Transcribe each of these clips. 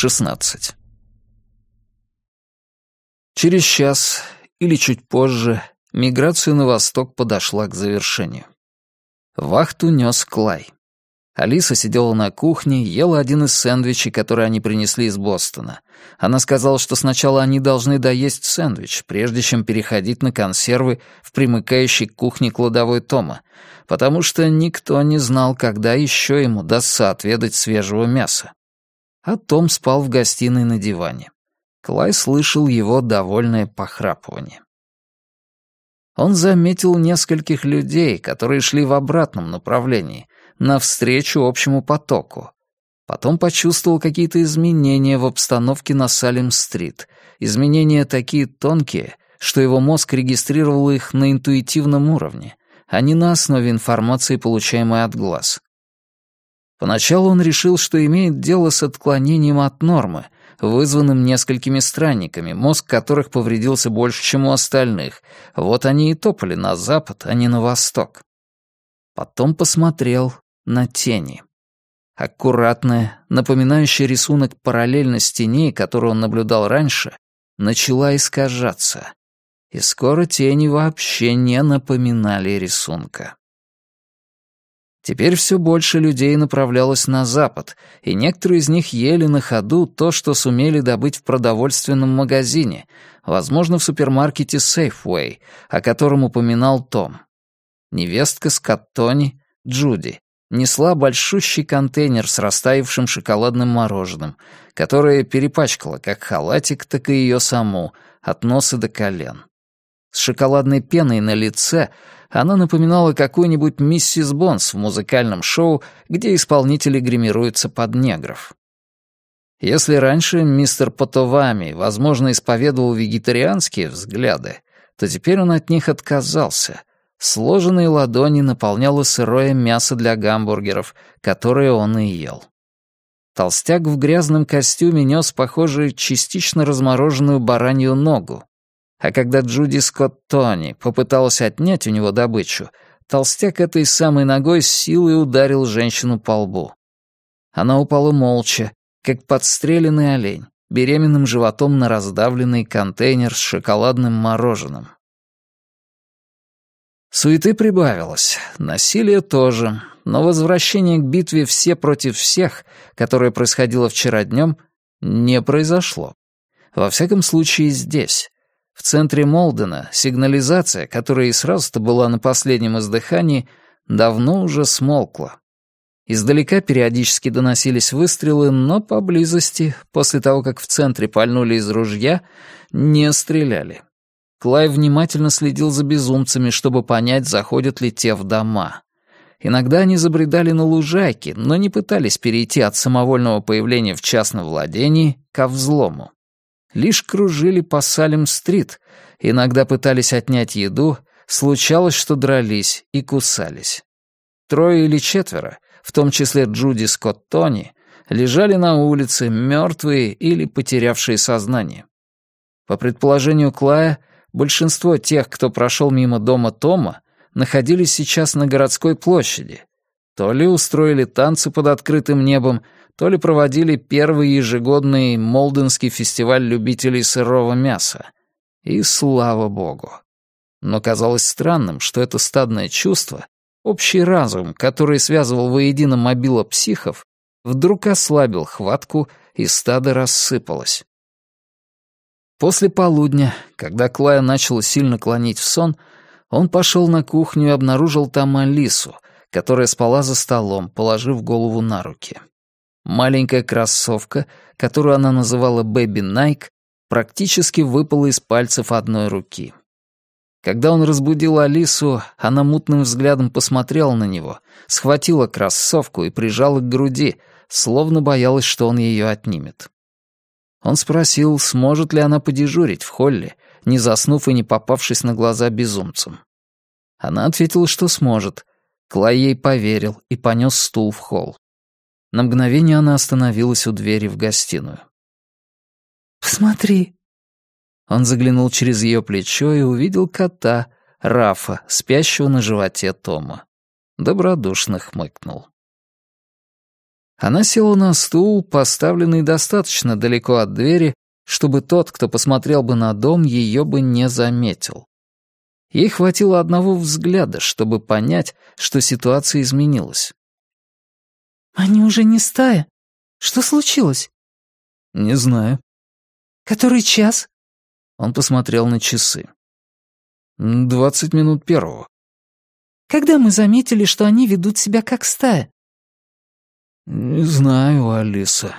16. Через час или чуть позже миграция на восток подошла к завершению. Вахту нес Клай. Алиса сидела на кухне, ела один из сэндвичей, которые они принесли из Бостона. Она сказала, что сначала они должны доесть сэндвич, прежде чем переходить на консервы в примыкающей к кухне кладовой Тома, потому что никто не знал, когда еще ему дастся отведать свежего мяса. А Том спал в гостиной на диване. Клай слышал его довольное похрапывание. Он заметил нескольких людей, которые шли в обратном направлении, навстречу общему потоку. Потом почувствовал какие-то изменения в обстановке на Салим-стрит. Изменения такие тонкие, что его мозг регистрировал их на интуитивном уровне, а не на основе информации, получаемой от глаз. Поначалу он решил, что имеет дело с отклонением от нормы — вызванным несколькими странниками, мозг которых повредился больше, чем у остальных. Вот они и топали на запад, а не на восток. Потом посмотрел на тени. Аккуратная, напоминающая рисунок параллельно стене, которую он наблюдал раньше, начала искажаться. И скоро тени вообще не напоминали рисунка. Теперь все больше людей направлялось на запад, и некоторые из них ели на ходу то, что сумели добыть в продовольственном магазине, возможно, в супермаркете Safeway, о котором упоминал Том. Невестка Скоттони, Джуди, несла большущий контейнер с растаявшим шоколадным мороженым, которое перепачкало как халатик, так и ее саму, от носа до колен. С шоколадной пеной на лице — она напоминала какую-нибудь миссис Бонс в музыкальном шоу, где исполнители гримируются под негров. Если раньше мистер Потовами, возможно, исповедовал вегетарианские взгляды, то теперь он от них отказался. Сложенные ладони наполняло сырое мясо для гамбургеров, которое он и ел. Толстяк в грязном костюме нес, похоже, частично размороженную баранью ногу, а когда Джуди Скотт Тони попыталась отнять у него добычу, толстяк этой самой ногой силой ударил женщину по лбу. Она упала молча, как подстреленный олень, беременным животом на раздавленный контейнер с шоколадным мороженым. Суеты прибавилось, насилие тоже, но возвращение к битве все против всех, которое происходило вчера днем, не произошло. Во всяком случае здесь. В центре Молдена сигнализация, которая и сразу-то была на последнем издыхании, давно уже смолкла. Издалека периодически доносились выстрелы, но поблизости, после того, как в центре пальнули из ружья, не стреляли. Клай внимательно следил за безумцами, чтобы понять, заходят ли те в дома. Иногда они забредали на лужайки, но не пытались перейти от самовольного появления в частном владении ко взлому лишь кружили по Салем-стрит, иногда пытались отнять еду, случалось, что дрались и кусались. Трое или четверо, в том числе Джуди Скотт Тони, лежали на улице, мертвые или потерявшие сознание. По предположению Клая, большинство тех, кто прошел мимо дома Тома, находились сейчас на городской площади. То ли устроили танцы под открытым небом, то ли проводили первый ежегодный Молденский фестиваль любителей сырого мяса. И слава богу. Но казалось странным, что это стадное чувство, общий разум, который связывал воедино мобила психов, вдруг ослабил хватку, и стадо рассыпалось. После полудня, когда Клая начала сильно клонить в сон, он пошел на кухню и обнаружил там Алису, которая спала за столом, положив голову на руки. Маленькая кроссовка, которую она называла «Бэби Найк», практически выпала из пальцев одной руки. Когда он разбудил Алису, она мутным взглядом посмотрела на него, схватила кроссовку и прижала к груди, словно боялась, что он ее отнимет. Он спросил, сможет ли она подежурить в холле, не заснув и не попавшись на глаза безумцам. Она ответила, что сможет. Клай ей поверил и понес стул в холл. На мгновение она остановилась у двери в гостиную. «Посмотри». Он заглянул через ее плечо и увидел кота, Рафа, спящего на животе Тома. Добродушно хмыкнул. Она села на стул, поставленный достаточно далеко от двери, чтобы тот, кто посмотрел бы на дом, ее бы не заметил. Ей хватило одного взгляда, чтобы понять, что ситуация изменилась. «Они уже не стая. Что случилось?» «Не знаю». «Который час?» Он посмотрел на часы. «Двадцать минут первого». «Когда мы заметили, что они ведут себя как стая?» «Не знаю, Алиса».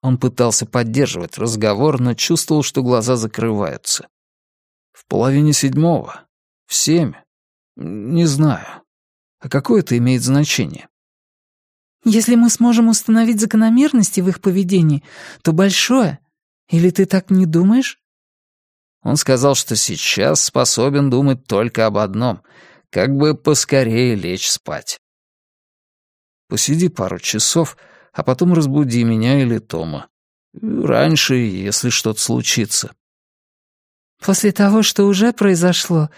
Он пытался поддерживать разговор, но чувствовал, что глаза закрываются. «В половине седьмого. В семь. Не знаю. А какое это имеет значение?» «Если мы сможем установить закономерности в их поведении, то большое. Или ты так не думаешь?» Он сказал, что сейчас способен думать только об одном — как бы поскорее лечь спать. Посиди пару часов, а потом разбуди меня или Тома. Раньше, если что-то случится. «После того, что уже произошло,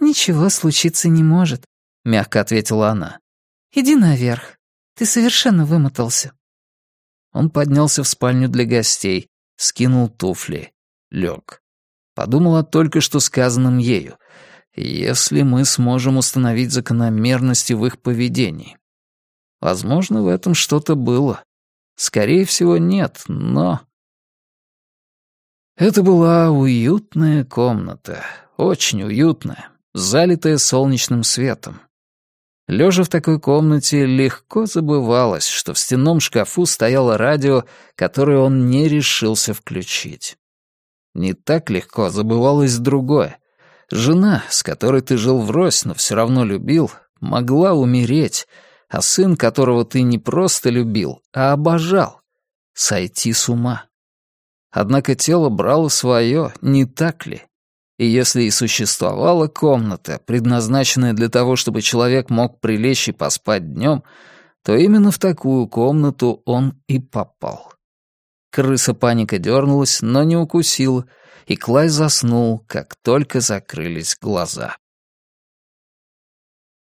ничего случиться не может», — мягко ответила она. «Иди наверх. Ты совершенно вымотался». Он поднялся в спальню для гостей, скинул туфли, лег. Подумал о только что сказанном ею. Если мы сможем установить закономерности в их поведении. Возможно, в этом что-то было. Скорее всего, нет, но... Это была уютная комната, очень уютная, залитая солнечным светом. Лежа в такой комнате, легко забывалось, что в стенном шкафу стояло радио, которое он не решился включить. Не так легко забывалось другое. Жена, с которой ты жил врозь, но все равно любил, могла умереть, а сын, которого ты не просто любил, а обожал, сойти с ума. Однако тело брало свое, не так ли? И если и существовала комната, предназначенная для того, чтобы человек мог прилечь и поспать днем, то именно в такую комнату он и попал. Крыса паника дернулась, но не укусила, и Клай заснул, как только закрылись глаза.